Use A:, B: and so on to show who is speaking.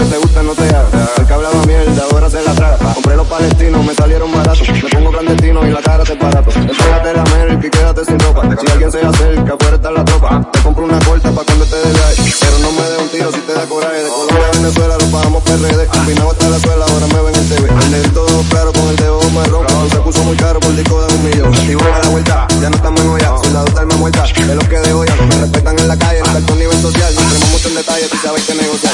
A: que te gusta no te haga. El que hablaba mierda, ahora te la traga. Compré los palestinos, me salieron baratos. Me pongo clandestino y la cara te barato. Entrégate la merca y quédate sin ropa. Si alguien se acerca, afuera está la tropa. Te compro una corta pa' cuando te desgaye. Pero no me dé un tiro si te da coraje. De Colombia a Venezuela lo pagamos PRD. Combinado hasta la suela, ahora me ven en TV. El todo claro con el dedo marrón. Se puso muy caro por el disco de un millón. Y voy a la vuelta, ya no estamos en olla. Soldado está alma muerta, de los que debo ya. no Me respetan en la calle, no está nivel social. No tenemos mucho en detalle, tú sabes que negociar.